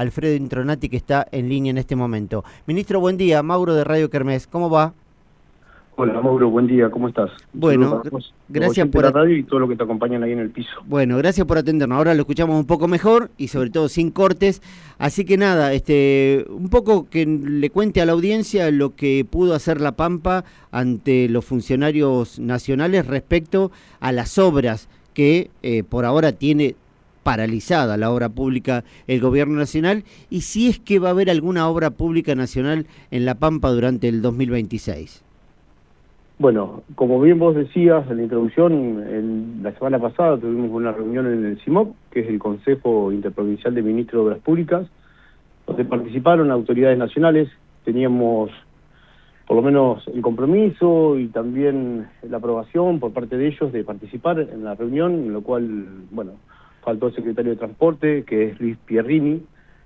Alfredo Intronati, que está en línea en este momento. Ministro, buen día. Mauro de Radio Kermés, ¿cómo va? Hola Mauro, buen día, ¿cómo estás? Bueno, gracias por la radio y todo lo que te acompañan ahí en el piso. Bueno, gracias por atendernos. Ahora lo escuchamos un poco mejor y sobre todo sin cortes. Así que nada, este, un poco que le cuente a la audiencia lo que pudo hacer La Pampa ante los funcionarios nacionales respecto a las obras que eh, por ahora tiene paralizada la obra pública el gobierno nacional y si es que va a haber alguna obra pública nacional en La Pampa durante el 2026. Bueno, como bien vos decías en la introducción, la semana pasada tuvimos una reunión en el CIMOP, que es el Consejo Interprovincial de Ministros de Obras Públicas, donde participaron autoridades nacionales, teníamos por lo menos el compromiso y también la aprobación por parte de ellos de participar en la reunión, en lo cual, bueno, faltó el secretario de Transporte, que es Luis Pierrini,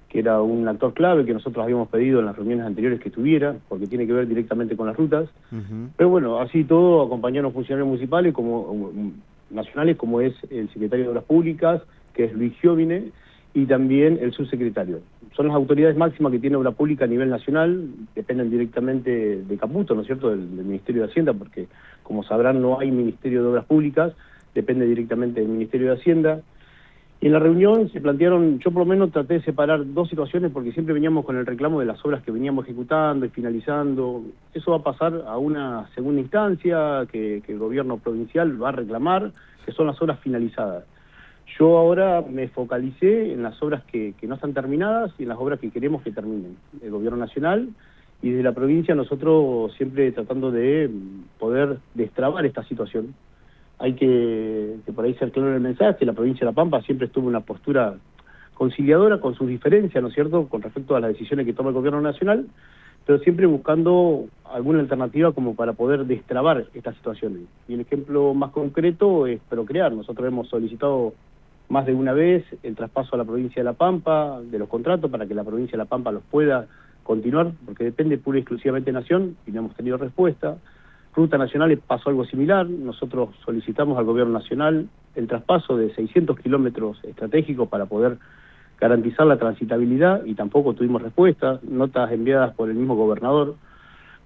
que era un actor clave que nosotros habíamos pedido en las reuniones anteriores que estuviera, porque tiene que ver directamente con las rutas. Pero bueno, así todo acompañaron funcionarios municipales como um, nacionales, como es el secretario de Obras Públicas, que es Luis Giovine, y también el subsecretario. Son las autoridades máximas que tiene Obra Pública a nivel nacional, dependen directamente de Caputo, ¿no es cierto?, del, del Ministerio de Hacienda, porque como sabrán no hay Ministerio de Obras Públicas, depende directamente del Ministerio de Hacienda. En la reunión se plantearon, yo por lo menos traté de separar dos situaciones porque siempre veníamos con el reclamo de las obras que veníamos ejecutando y finalizando. Eso va a pasar a una segunda instancia que, el gobierno provincial va a reclamar, que son las obras finalizadas. Yo ahora me focalicé en las obras que, que no están terminadas y en las obras que queremos que terminen. El gobierno nacional y desde la provincia nosotros siempre tratando de poder destrabar esta situación hay que, por ahí ser claro en el mensaje, la provincia de La Pampa siempre estuvo en una postura conciliadora con sus diferencias, ¿no es cierto?, con respecto a las decisiones que toma el gobierno nacional, pero siempre buscando alguna alternativa como para poder destrabar estas situaciones. Y el ejemplo más concreto es Procrear. Nosotros hemos solicitado más de una vez el traspaso a la provincia de La Pampa de los contratos para que la provincia de La Pampa los pueda continuar, porque depende pura y exclusivamente de Nación y no hemos tenido respuesta. Ruta Nacional pasó algo similar. Nosotros solicitamos al Gobierno Nacional el traspaso de 600 kilómetros estratégicos para poder garantizar la transitabilidad y tampoco tuvimos respuesta, notas enviadas por el mismo gobernador.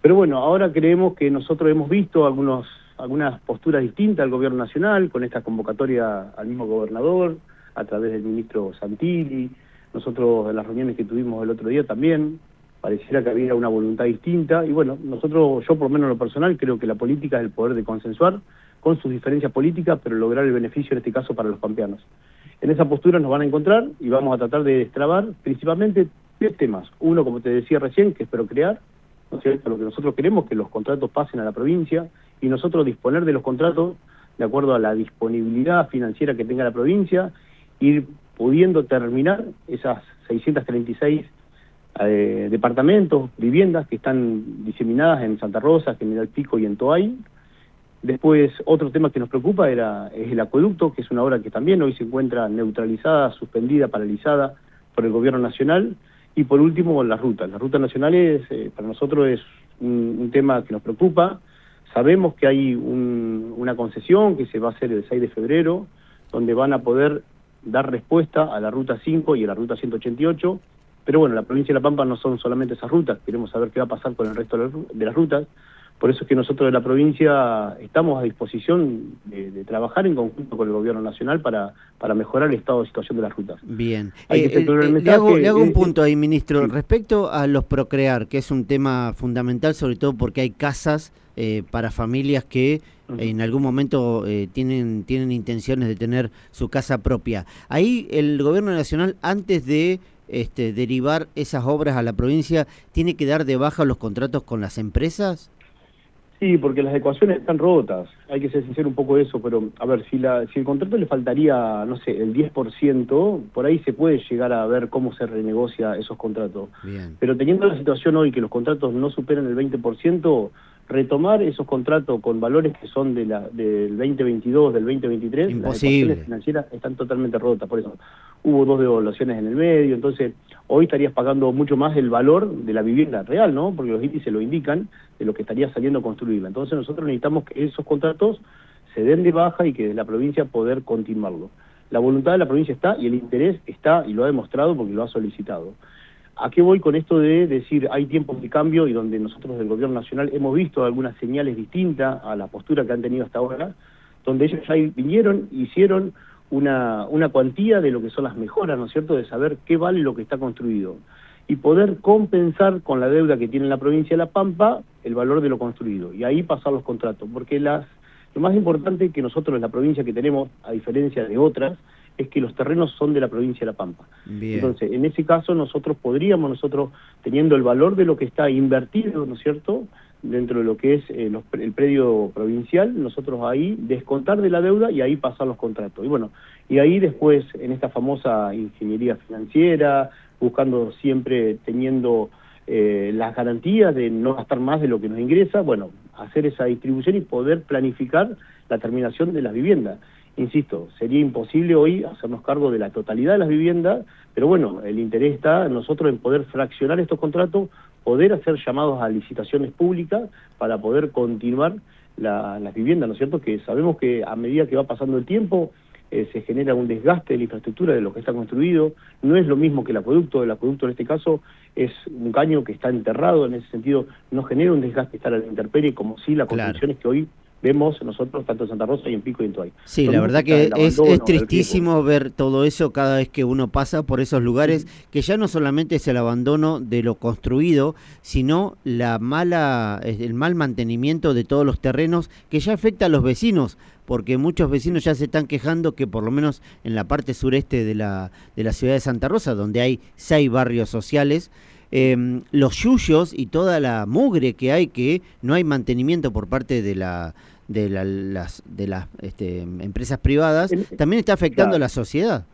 Pero bueno, ahora creemos que nosotros hemos visto algunos, algunas posturas distintas al Gobierno Nacional con esta convocatoria al mismo gobernador, a través del ministro Santilli, nosotros en las reuniones que tuvimos el otro día también, pareciera que había una voluntad distinta y bueno, nosotros, yo por menos en lo personal, creo que la política es el poder de consensuar con sus diferencias políticas, pero lograr el beneficio en este caso para los pampeanos. En esa postura nos van a encontrar y vamos a tratar de destrabar principalmente tres temas. Uno, como te decía recién, que es procrear, ¿no es cierto? Lo que nosotros queremos que los contratos pasen a la provincia y nosotros disponer de los contratos de acuerdo a la disponibilidad financiera que tenga la provincia, ir pudiendo terminar esas 636 eh, departamentos, viviendas que están diseminadas en Santa Rosa, General Pico y en Toay. Después, otro tema que nos preocupa era, es el acueducto, que es una obra que también hoy se encuentra neutralizada, suspendida, paralizada por el gobierno nacional. Y por último, las rutas. Las rutas nacionales eh, para nosotros es un, tema que nos preocupa. Sabemos que hay una concesión que se va a hacer el 6 de febrero, donde van a poder dar respuesta a la ruta 5 y a la ruta 188 pero bueno, la provincia de La Pampa no son solamente esas rutas, queremos saber qué va a pasar con el resto de las rutas. Por eso es que nosotros de la provincia estamos a disposición de, trabajar en conjunto con el gobierno nacional para, para mejorar el estado de situación de las rutas. Bien. Eh, eh, eh, le, hago, le, hago, un punto ahí, ministro. Respecto a los procrear, que es un tema fundamental, sobre todo porque hay casas para familias que en algún momento tienen, tienen intenciones de tener su casa propia. Ahí el gobierno nacional, antes de este, derivar esas obras a la provincia, ¿tiene que dar de baja los contratos con las empresas? Sí, porque las ecuaciones están rotas, hay que ser sincero un poco de eso, pero a ver, si, la, si el contrato le faltaría, no sé, el 10%, por ahí se puede llegar a ver cómo se renegocia esos contratos. Pero teniendo la situación hoy que los contratos no superan el 20%, retomar esos contratos con valores que son de la, del 2022, del 2023, Imposible. las financieras están totalmente rotas, por eso hubo dos devaluaciones en el medio, entonces hoy estarías pagando mucho más el valor de la vivienda real, ¿no? Porque los índices lo indican de lo que estaría saliendo a construirla. Entonces nosotros necesitamos que esos contratos se den de baja y que de la provincia poder continuarlo. la voluntad de la provincia está y el interés está y lo ha demostrado porque lo ha solicitado. ¿A qué voy con esto de decir hay tiempos de cambio y donde nosotros del Gobierno Nacional hemos visto algunas señales distintas a la postura que han tenido hasta ahora, donde ellos ya vinieron, hicieron una, una cuantía de lo que son las mejoras, ¿no es cierto?, de saber qué vale lo que está construido. Y poder compensar con la deuda que tiene la provincia de La Pampa el valor de lo construido. Y ahí pasar los contratos, porque las lo más importante que nosotros en la provincia que tenemos, a diferencia de otras, es que los terrenos son de la provincia de La Pampa. Entonces, en ese caso nosotros podríamos, nosotros teniendo el valor de lo que está invertido, ¿no es cierto?, dentro de lo que es eh, el predio provincial, nosotros ahí descontar de la deuda y ahí pasar los contratos. Y bueno, y ahí después en esta famosa ingeniería financiera, buscando siempre teniendo eh, las garantías de no gastar más de lo que nos ingresa, bueno, hacer esa distribución y poder planificar la terminación de las viviendas. Insisto, sería imposible hoy hacernos cargo de la totalidad de las viviendas, pero bueno, el interés está en nosotros en poder fraccionar estos contratos, poder hacer llamados a licitaciones públicas para poder continuar las viviendas, ¿no es cierto? Que sabemos que a medida que va pasando el tiempo, eh, se genera un desgaste de la infraestructura de lo que está construido, no es lo mismo que el acueducto, el acueducto en este caso es un caño que está enterrado, en ese sentido no genera un desgaste estar a la intemperie como si las construcciones que hoy vemos nosotros tanto en Santa Rosa y en Pico y en Tuay. Sí, la verdad que es, es tristísimo ver todo eso cada vez que uno pasa por esos lugares, que ya no solamente es el abandono de lo construido, sino la mala, el mal mantenimiento de todos los terrenos que ya afecta a los vecinos, porque muchos vecinos ya se están quejando que por lo menos en la parte sureste de la, de la ciudad de Santa Rosa, donde hay seis barrios sociales, eh, los yuyos y toda la mugre que hay, que no hay mantenimiento por parte de la de las de las este, empresas privadas, también está afectando a la sociedad.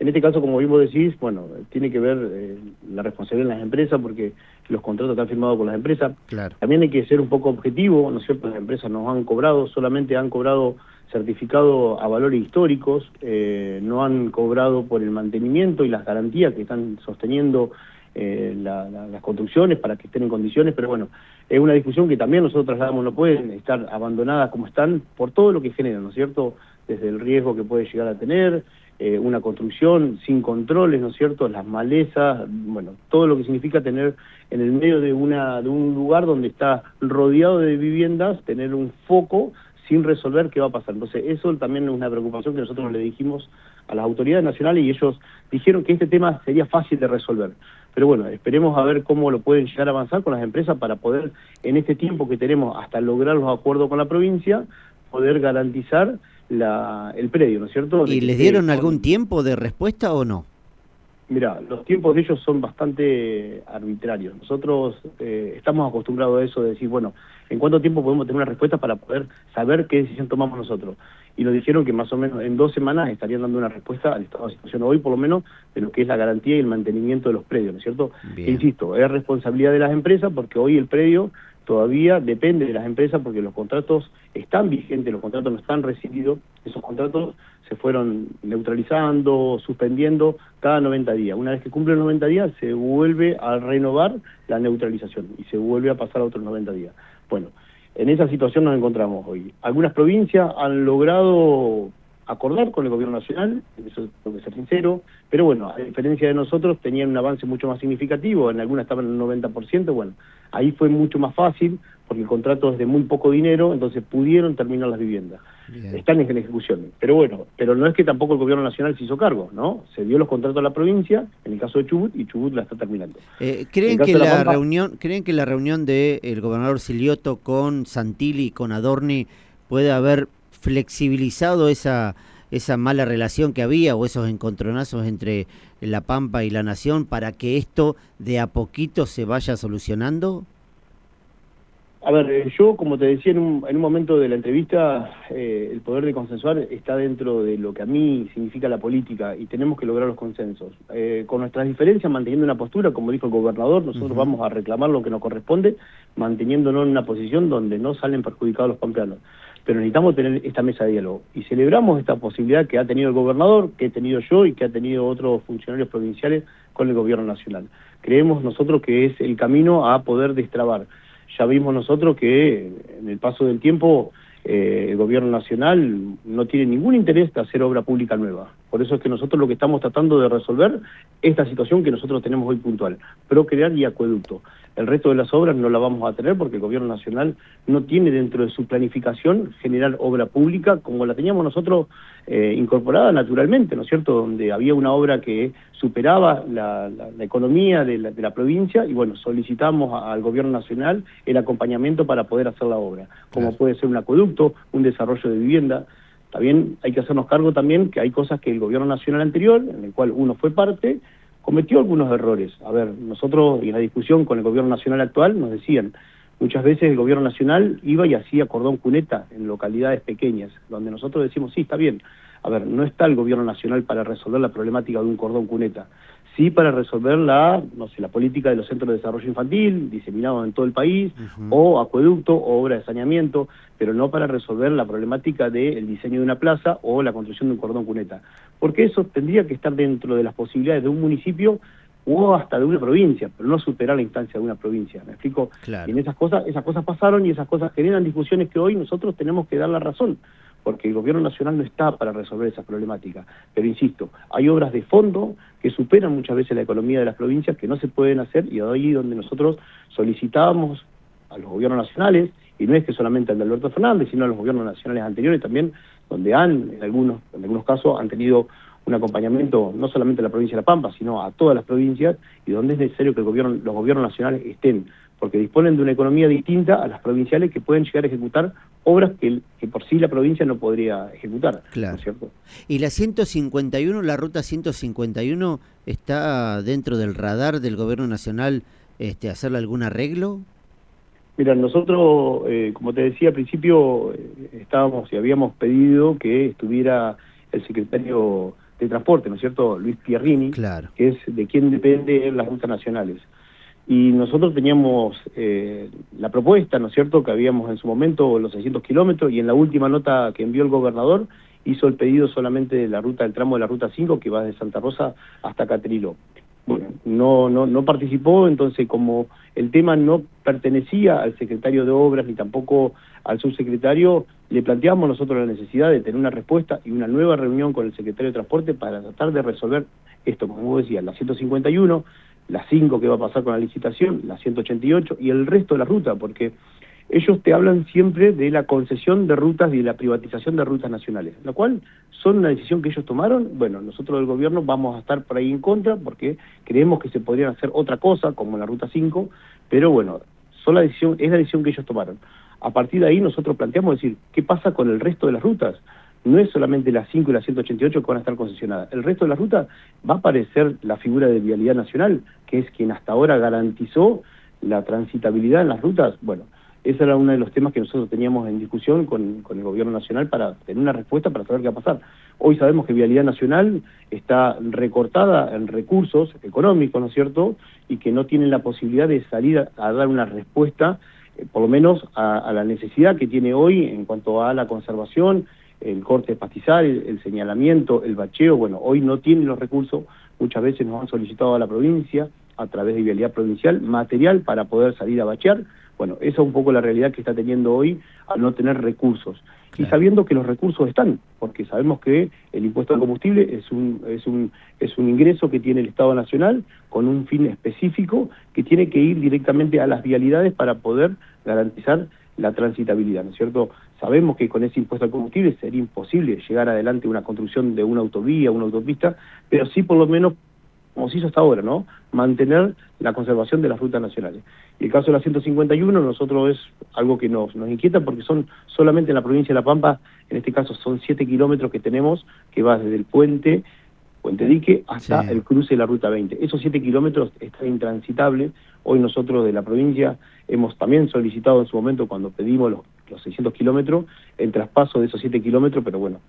En este caso, como vos decís, bueno, tiene que ver eh, la responsabilidad de las empresas porque los contratos están firmados con las empresas. Claro. También hay que ser un poco objetivo, ¿no es cierto? Las empresas nos han cobrado, solamente han cobrado certificado a valores históricos, eh, no han cobrado por el mantenimiento y las garantías que están sosteniendo eh, las construcciones para que estén en condiciones, pero bueno, es una discusión que también nosotros trasladamos, no pueden estar abandonadas como están por todo lo que generan, ¿no es cierto? Desde el riesgo que puede llegar a tener, eh, una construcción sin controles, ¿no es cierto? Las malezas, bueno, todo lo que significa tener en el medio de, una, de un lugar donde está rodeado de viviendas, tener un foco sin resolver qué va a pasar. Entonces, eso también es una preocupación que nosotros le dijimos a las autoridades nacionales y ellos dijeron que este tema sería fácil de resolver. Pero bueno, esperemos a ver cómo lo pueden llegar a avanzar con las empresas para poder, en este tiempo que tenemos hasta lograr los acuerdos con la provincia, poder garantizar la, el predio, ¿no es cierto? ¿Y les dieron algún tiempo de respuesta o no? Mira, los tiempos de ellos son bastante arbitrarios. Nosotros eh, estamos acostumbrados a eso de decir, bueno, ¿en cuánto tiempo podemos tener una respuesta para poder saber qué decisión tomamos nosotros? Y nos dijeron que más o menos en dos semanas estarían dando una respuesta al estado de situación hoy, por lo menos, de lo que es la garantía y el mantenimiento de los predios, ¿no es cierto? Insisto, es responsabilidad de las empresas porque hoy el predio todavía depende de las empresas porque los contratos están vigentes, los contratos no están recibidos, esos contratos se fueron neutralizando, suspendiendo cada 90 días. Una vez que cumplen 90 días se vuelve a renovar la neutralización y se vuelve a pasar a otros 90 días. Bueno, en esa situación nos encontramos hoy. Algunas provincias han logrado acordar con el gobierno nacional, eso tengo que ser sincero, pero bueno, a diferencia de nosotros, tenían un avance mucho más significativo, en algunas estaban en el 90%, bueno, ahí fue mucho más fácil, porque el contrato es de muy poco dinero, entonces pudieron terminar las viviendas. Están en ejecución. Pero bueno, pero no es que tampoco el gobierno nacional se hizo cargo, ¿no? Se dio los contratos a la provincia, en el caso de Chubut, y Chubut la está terminando. Eh, ¿creen, que la, reunión, ¿Creen que la reunión del gobernador Silioto con Santilli y con Adorni puede haber flexibilizado esa, esa mala relación que había o esos encontronazos entre La Pampa y la Nación para que esto de a poquito se vaya solucionando? A ver, eh, yo como te decía en un, en un momento de la entrevista, eh, el poder de consensuar está dentro de lo que a mí significa la política y tenemos que lograr los consensos. Eh, con nuestras diferencias, manteniendo una postura, como dijo el gobernador, nosotros vamos a reclamar lo que nos corresponde, manteniéndonos en una posición donde no salen perjudicados los pampeanos pero necesitamos tener esta mesa de diálogo. Y celebramos esta posibilidad que ha tenido el gobernador, que he tenido yo y que ha tenido otros funcionarios provinciales con el gobierno nacional. Creemos nosotros que es el camino a poder destrabar. Ya vimos nosotros que en el paso del tiempo eh, el gobierno nacional no tiene ningún interés de hacer obra pública nueva. Por eso es que nosotros lo que estamos tratando de resolver esta situación que nosotros tenemos hoy puntual, procrear y acueducto. El resto de las obras no la vamos a tener porque el gobierno nacional no tiene dentro de su planificación generar obra pública como la teníamos nosotros eh, incorporada naturalmente, ¿no es cierto? Donde había una obra que superaba la, economía de la, provincia y bueno, solicitamos al gobierno nacional el acompañamiento para poder hacer la obra, como puede ser un acueducto, un desarrollo de vivienda. También hay que hacernos cargo también que hay cosas que el gobierno nacional anterior, en el cual uno fue parte, cometió algunos errores. A ver, nosotros en la discusión con el gobierno nacional actual nos decían, muchas veces el gobierno nacional iba y hacía cordón cuneta en localidades pequeñas, donde nosotros decimos, sí, está bien, a ver, no está el gobierno nacional para resolver la problemática de un cordón cuneta, sí para resolver la, no sé, la política de los centros de desarrollo infantil, diseminados en todo el país, o acueducto, o obra de saneamiento, pero no para resolver la problemática del diseño de una plaza o la construcción de un cordón cuneta. Porque eso tendría que estar dentro de las posibilidades de un municipio o hasta de una provincia, pero no superar la instancia de una provincia. ¿Me explico? Y en esas cosas, esas cosas pasaron y esas cosas generan discusiones que hoy nosotros tenemos que dar la razón porque el gobierno nacional no está para resolver esas problemáticas. Pero insisto, hay obras de fondo que superan muchas veces la economía de las provincias que no se pueden hacer y ahí donde nosotros solicitábamos a los gobiernos nacionales, y no es que solamente al de Alberto Fernández, sino a los gobiernos nacionales anteriores también, donde han, en algunos, en algunos casos, han tenido un acompañamiento no solamente a la provincia de La Pampa, sino a todas las provincias, y donde es necesario que el gobierno, los gobiernos nacionales estén porque disponen de una economía distinta a las provinciales que pueden llegar a ejecutar obras que, que por sí la provincia no podría ejecutar. Claro. cierto? ¿Y la 151, la ruta 151, está dentro del radar del gobierno nacional este, hacerle algún arreglo? Mira, nosotros, eh, como te decía al principio, eh, estábamos y habíamos pedido que estuviera el secretario de Transporte, ¿no es cierto?, Luis Pierrini, claro. que es de quien dependen las rutas nacionales y nosotros teníamos eh, la propuesta, ¿no es cierto?, que habíamos en su momento los 600 kilómetros y en la última nota que envió el gobernador hizo el pedido solamente de la ruta, del tramo de la ruta 5 que va desde Santa Rosa hasta Catrilo. Bueno, no, no, no participó, entonces como el tema no pertenecía al secretario de Obras ni tampoco al subsecretario, le planteamos nosotros la necesidad de tener una respuesta y una nueva reunión con el secretario de Transporte para tratar de resolver esto, como vos decías, la 151, la 5 que va a pasar con la licitación, la 188 y el resto de la ruta, porque ellos te hablan siempre de la concesión de rutas y de la privatización de rutas nacionales, lo cual son una decisión que ellos tomaron. Bueno, nosotros del gobierno vamos a estar por ahí en contra porque creemos que se podrían hacer otra cosa, como la ruta 5, pero bueno, son la decisión, es la decisión que ellos tomaron. A partir de ahí nosotros planteamos decir, ¿qué pasa con el resto de las rutas? No es solamente las 5 y las 188 que van a estar concesionadas. El resto de la ruta va a aparecer la figura de Vialidad Nacional, que es quien hasta ahora garantizó la transitabilidad en las rutas. Bueno, ese era uno de los temas que nosotros teníamos en discusión con, con, el gobierno nacional para tener una respuesta para saber qué va a pasar. Hoy sabemos que Vialidad Nacional está recortada en recursos económicos, ¿no es cierto? Y que no tienen la posibilidad de salir a, dar una respuesta, eh, por lo menos a, a la necesidad que tiene hoy en cuanto a la conservación el corte pastizal, el, señalamiento, el bacheo, bueno, hoy no tienen los recursos, muchas veces nos han solicitado a la provincia, a través de vialidad provincial, material para poder salir a bachear, bueno, esa es un poco la realidad que está teniendo hoy al no tener recursos. Y sabiendo que los recursos están, porque sabemos que el impuesto al combustible es un, es, un, es un ingreso que tiene el Estado Nacional con un fin específico que tiene que ir directamente a las vialidades para poder garantizar la transitabilidad, ¿no es cierto? Sabemos que con ese impuesto al combustible sería imposible llegar adelante una construcción de una autovía, una autopista, pero sí por lo menos, como se hizo hasta ahora, ¿no? Mantener la conservación de las rutas nacionales. Y el caso de la 151, nosotros es algo que nos, nos inquieta porque son solamente en la provincia de La Pampa, en este caso son 7 kilómetros que tenemos, que va desde el puente Puente Dique hasta el cruce de la Ruta 20. Esos 7 kilómetros están intransitables. Hoy nosotros de la provincia hemos también solicitado en su momento, cuando pedimos los, los 600 kilómetros, el traspaso de esos 7 kilómetros, pero bueno,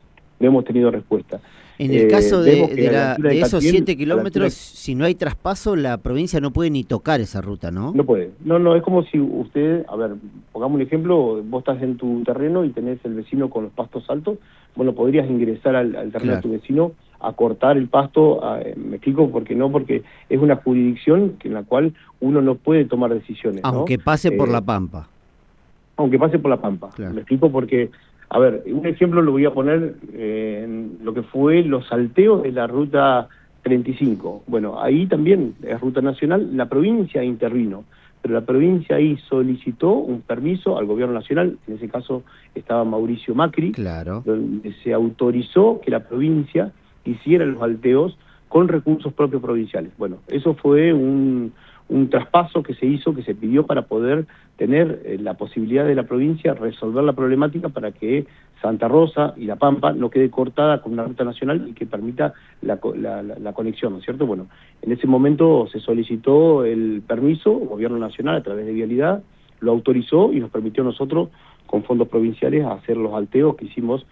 no hemos tenido respuesta. En el caso de, de, esos 7 kilómetros, si no hay traspaso, la provincia no puede ni tocar esa ruta, ¿no? No puede. No, no, es como si usted, a ver, pongamos un ejemplo, vos estás en tu terreno y tenés el vecino con los pastos altos, bueno, podrías ingresar al, terreno de tu vecino a cortar el pasto, me explico porque no, porque es una jurisdicción en la cual uno no puede tomar decisiones. Aunque pase por eh, la pampa. aunque pase por la Pampa. Me explico porque, a ver, un ejemplo lo voy a poner eh, en lo que fue los salteos de la ruta 35. Bueno, ahí también es ruta nacional, la provincia intervino, pero la provincia ahí solicitó un permiso al gobierno nacional, en ese caso estaba Mauricio Macri, claro. donde se autorizó que la provincia hiciera los salteos con recursos propios provinciales. Bueno, eso fue un, un traspaso que se hizo, que se pidió para poder tener eh, la posibilidad de la provincia resolver la problemática para que Santa Rosa y La Pampa no quede cortada con una ruta nacional y que permita la, la, conexión, ¿no es cierto? Bueno, en ese momento se solicitó el permiso, el gobierno nacional a través de Vialidad lo autorizó y nos permitió a nosotros con fondos provinciales hacer los alteos que hicimos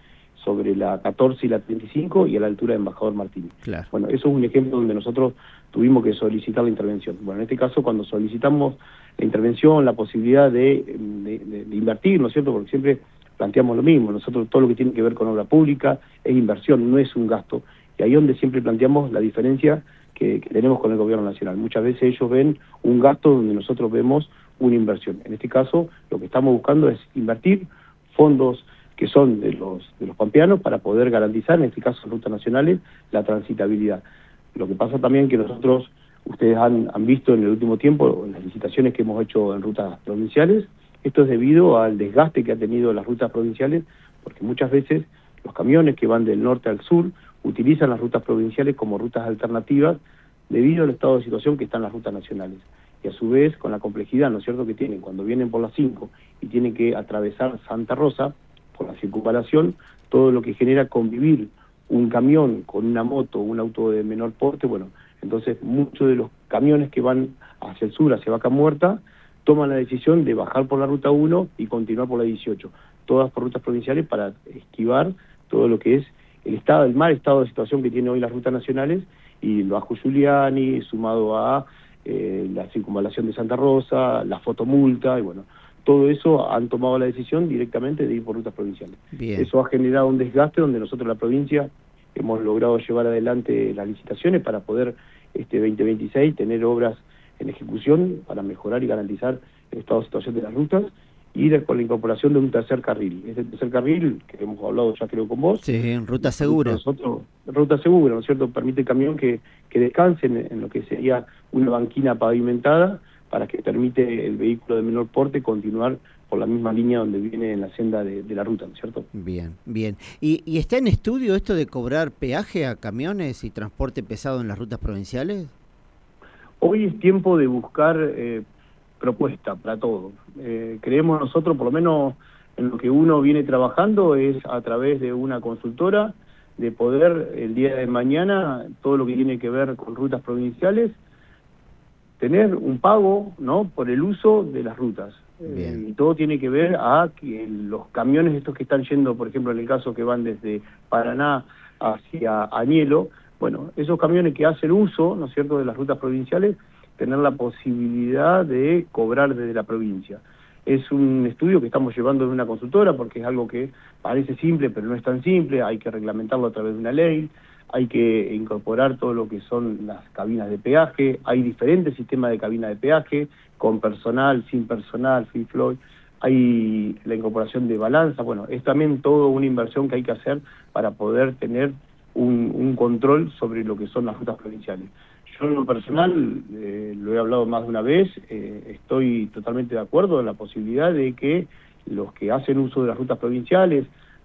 sobre la 14 y la 35 y a la altura de Embajador Martínez. Bueno, eso es un ejemplo donde nosotros tuvimos que solicitar la intervención. Bueno, en este caso cuando solicitamos la intervención, la posibilidad de, de, invertir, ¿no es cierto? Porque siempre planteamos lo mismo, nosotros todo lo que tiene que ver con obra pública es inversión, no es un gasto. Y ahí es donde siempre planteamos la diferencia que, que tenemos con el gobierno nacional. Muchas veces ellos ven un gasto donde nosotros vemos una inversión. En este caso, lo que estamos buscando es invertir fondos que son de los, de los pampeanos para poder garantizar, en este caso rutas nacionales, la transitabilidad. Lo que pasa también que nosotros, ustedes han, han visto en el último tiempo, en las licitaciones que hemos hecho en rutas provinciales, esto es debido al desgaste que ha tenido las rutas provinciales, porque muchas veces los camiones que van del norte al sur utilizan las rutas provinciales como rutas alternativas debido al estado de situación que están las rutas nacionales. Y a su vez, con la complejidad, ¿no es cierto?, que tienen cuando vienen por las 5 y tienen que atravesar Santa Rosa, la circunvalación, todo lo que genera convivir un camión con una moto, un auto de menor porte, bueno, entonces muchos de los camiones que van hacia el sur, hacia Vaca Muerta, toman la decisión de bajar por la ruta 1 y continuar por la 18, todas por rutas provinciales para esquivar todo lo que es el estado, el mal estado de situación que tiene hoy las rutas nacionales y lo bajo Giuliani, sumado a eh, la circunvalación de Santa Rosa, la fotomulta, y bueno, todo eso han tomado la decisión directamente de ir por rutas provinciales. Eso ha generado un desgaste donde nosotros la provincia hemos logrado llevar adelante las licitaciones para poder este 2026 tener obras en ejecución para mejorar y garantizar el estado de situación de las rutas y con la incorporación de un tercer carril. Este tercer carril, que hemos hablado ya creo con vos. Sí, en ruta segura. Nosotros, ruta segura, ¿no es cierto? Permite el camión que, que descanse en lo que sería una banquina pavimentada para que permite el vehículo de menor porte continuar por la misma línea donde viene en la senda de, la ruta, ¿no es cierto? Bien, bien. ¿Y, ¿Y, está en estudio esto de cobrar peaje a camiones y transporte pesado en las rutas provinciales? Hoy es tiempo de buscar eh, propuesta para todo. Eh, creemos nosotros, por lo menos en lo que uno viene trabajando, es a través de una consultora, de poder el día de mañana, todo lo que tiene que ver con rutas provinciales, tener un pago no por el uso de las rutas. Eh, y todo tiene que ver a que los camiones estos que están yendo, por ejemplo, en el caso que van desde Paraná hacia Añelo, bueno, esos camiones que hacen uso, ¿no es cierto?, de las rutas provinciales, tener la posibilidad de cobrar desde la provincia. Es un estudio que estamos llevando en una consultora porque es algo que parece simple, pero no es tan simple, hay que reglamentarlo a través de una ley, hay que incorporar todo lo que son las cabinas de peaje, hay diferentes sistemas de cabina de peaje, con personal, sin personal, free flow, hay la incorporación de balanza, bueno, es también toda una inversión que hay que hacer para poder tener un, control sobre lo que son las rutas provinciales. Yo en lo personal, eh, lo he hablado más de una vez, eh, estoy totalmente de acuerdo en la posibilidad de que los que hacen uso de las rutas provinciales,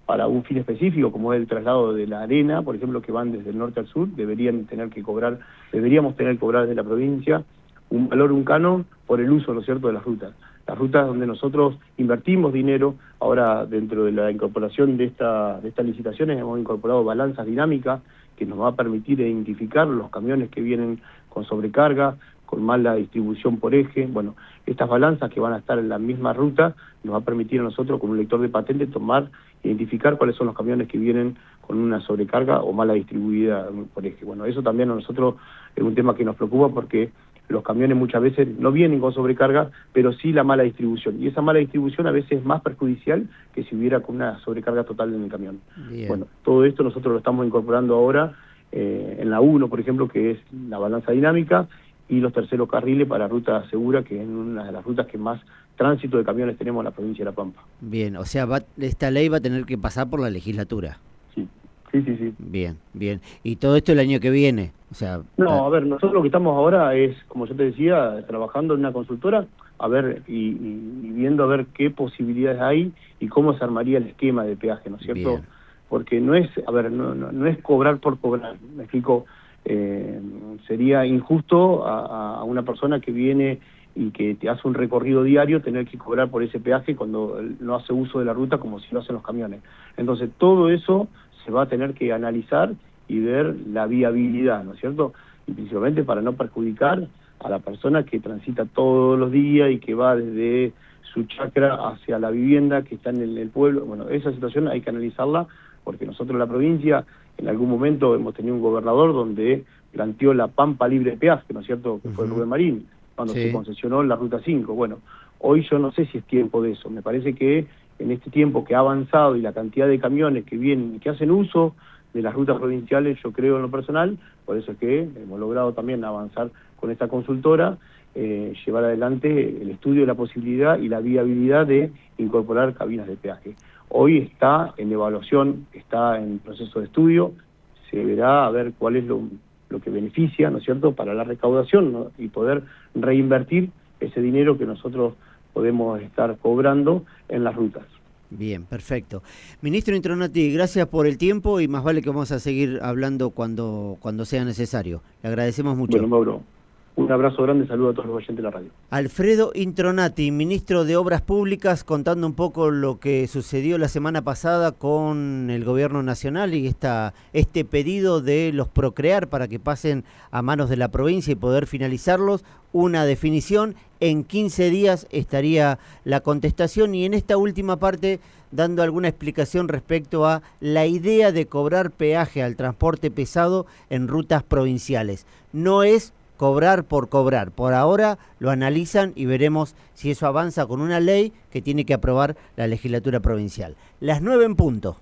para un fin específico, como es el traslado de la arena, por ejemplo, que van desde el norte al sur, deberían tener que cobrar, deberíamos tener que cobrar desde la provincia un valor, un canon, por el uso, ¿no es cierto?, de las rutas. Las rutas donde nosotros invertimos dinero, ahora dentro de la incorporación de, esta, de estas licitaciones hemos incorporado balanzas dinámicas que nos va a permitir identificar los camiones que vienen con sobrecarga, con mala distribución por eje. Bueno, estas balanzas que van a estar en la misma ruta nos va a permitir a nosotros, como lector de patente, tomar, identificar cuáles son los camiones que vienen con una sobrecarga o mala distribuida por eje. Bueno, eso también a nosotros es un tema que nos preocupa porque los camiones muchas veces no vienen con sobrecarga, pero sí la mala distribución. Y esa mala distribución a veces es más perjudicial que si hubiera con una sobrecarga total en el camión. Bueno, todo esto nosotros lo estamos incorporando ahora eh, en la 1, por ejemplo, que es la balanza dinámica, y los terceros carriles para ruta segura, que es una de las rutas que más tránsito de camiones tenemos en la provincia de La Pampa. Bien, o sea, esta ley va a tener que pasar por la legislatura. Sí, sí, sí. sí. Bien, bien. ¿Y todo esto el año que viene? O sea, no, a ver, nosotros lo que estamos ahora es, como yo te decía, trabajando en una consultora, a ver, y, viendo a ver qué posibilidades hay y cómo se armaría el esquema de peaje, ¿no es cierto? Porque no es, a ver, no, no, es cobrar por cobrar, me explico, eh, sería injusto a, una persona que viene y que te hace un recorrido diario tener que cobrar por ese peaje cuando no hace uso de la ruta como si lo hacen los camiones. Entonces todo eso se va a tener que analizar y ver la viabilidad, ¿no es cierto? Y principalmente para no perjudicar a la persona que transita todos los días y que va desde su chacra hacia la vivienda que está en el, pueblo. Bueno, esa situación hay que analizarla porque nosotros en la provincia en algún momento hemos tenido un gobernador donde planteó la Pampa Libre de Peaje, ¿no es cierto?, que fue Rubén Marín, cuando se concesionó la Ruta 5. Bueno, hoy yo no sé si es tiempo de eso. Me parece que en este tiempo que ha avanzado y la cantidad de camiones que vienen y que hacen uso de las rutas provinciales, yo creo en lo personal, por eso es que hemos logrado también avanzar con esta consultora, eh, llevar adelante el estudio de la posibilidad y la viabilidad de incorporar cabinas de peaje. Hoy está en evaluación, está en proceso de estudio, se verá a ver cuál es lo, lo que beneficia, ¿no es cierto?, para la recaudación y poder reinvertir ese dinero que nosotros podemos estar cobrando en las rutas. Bien, perfecto. Ministro Intronati, gracias por el tiempo y más vale que vamos a seguir hablando cuando, cuando sea necesario. Le agradecemos mucho. Bueno, Mauro, un abrazo grande, saludo a todos los oyentes de la radio. Alfredo Intronati, ministro de Obras Públicas, contando un poco lo que sucedió la semana pasada con el gobierno nacional y esta, este pedido de los procrear para que pasen a manos de la provincia y poder finalizarlos. Una definición, en 15 días estaría la contestación y en esta última parte dando alguna explicación respecto a la idea de cobrar peaje al transporte pesado en rutas provinciales. No es cobrar por cobrar. Por ahora lo analizan y veremos si eso avanza con una ley que tiene que aprobar la legislatura provincial. Las nueve en punto.